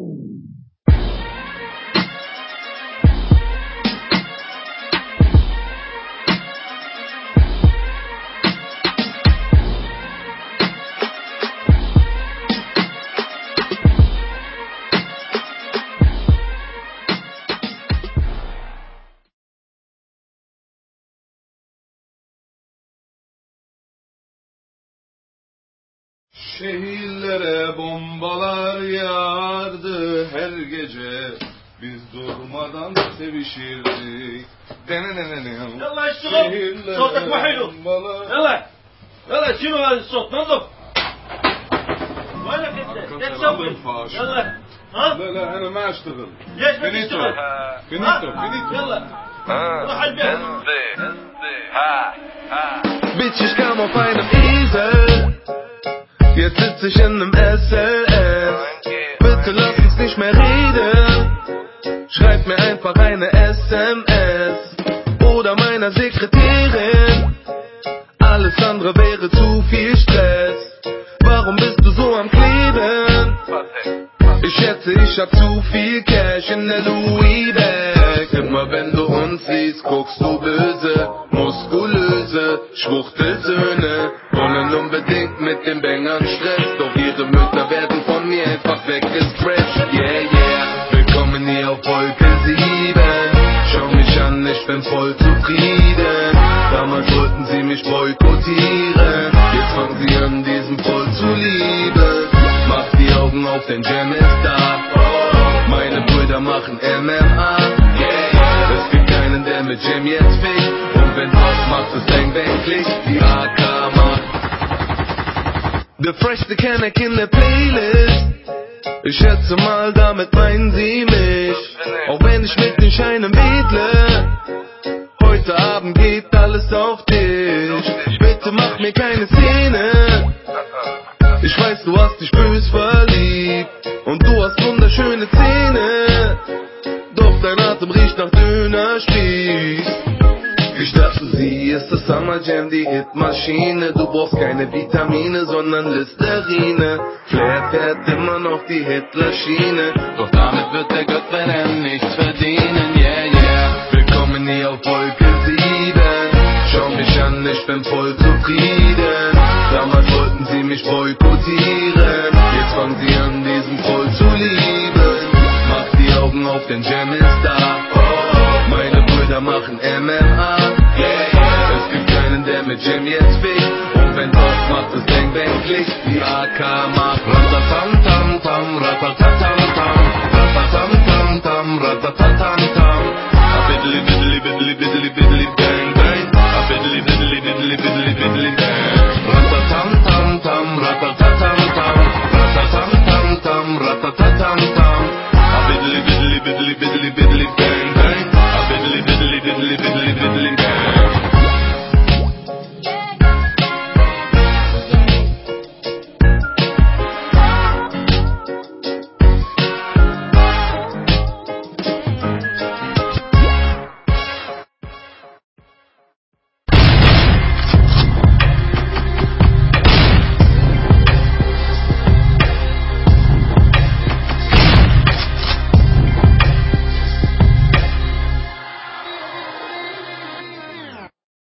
Oh. Şehirlere bombalar yağardı her gece Biz durmadan sevişirdik يلا اشتغل صوتك ما حلو bombalar يلا يلا شنو هذا الصوت نظف وينك انت؟ أركض ايش سلام تسوي؟ الفاش. يلا ها؟ لا لا انا ما اشتغل ليش ما فينيتو تشتغل؟ فينيتو ها؟ فينيتو يلا روح على البيت Bitch, ich kam auf einem Esel. Jetzt sitz ich in nem SLS. Bitte lass uns nicht mehr reden. Schreib mir einfach eine SMS. Oder meiner Sekretärin. Alles andere wäre zu viel Stress. Warum bist du so am Kleben? Ich schätze, ich hab zu viel Cash in der Louis Bag. Immer wenn du uns siehst, guckst du böse, muskulöse Schwuchtelsöhne. Wollen unbedingt mit den Bängern Stress, doch ihre Mütter werden von mir einfach weggescratcht. Yeah, yeah, willkommen hier auf Wolke 7. Schau mich an, ich bin voll zufrieden. Damals wollten sie mich boykottieren, jetzt fangen sie an, diesen voll zu lieben. Mach die Augen auf, denn Jam ist da. Meine Brüder machen MMA. Mit Jam jetzt fickt. Und wenn doch, macht es Bang Bang Klick. Die AK macht. Der freshste Kenneck in der Playlist. Ich schätze mal, damit meinen sie mich. Auch wenn ich mit den Scheinen wedle. Heute Abend geht alles auf dich. Bitte mach mir keine Szene. Ich weiß, du hast dich bös verliebt und du hast wunderschöne Zähne. Dein Atem riecht nach Dönerspieß. Ich dachte, sie ist das Summer Jam, die Hitmaschine. Du brauchst keine Vitamine, sondern Listerine. Flair fährt immer noch die Hitler-Schiene. Doch damit wird der Gott, wenn er nichts verdienen. Yeah, yeah. Willkommen hier auf Wolke 7. Schau mich an, ich bin voll zufrieden. Damals wollten sie mich boykottieren. Jetzt fangen sie an, diesen voll zu lieben. Auf, denn Jam ist da. Meine Brüder machen MMA. Es gibt keinen, der mit Jam jetzt fickt. Und wenn doch, macht es Bang Bang Klick. Die AK macht Ratatam Tam Tam, Ratatatam Tam. Ratatam Tam Tam, Ratatatam Tam. Biddly biddly biddly biddly biddly bang bang. Biddly biddly biddly biddly biddly bang.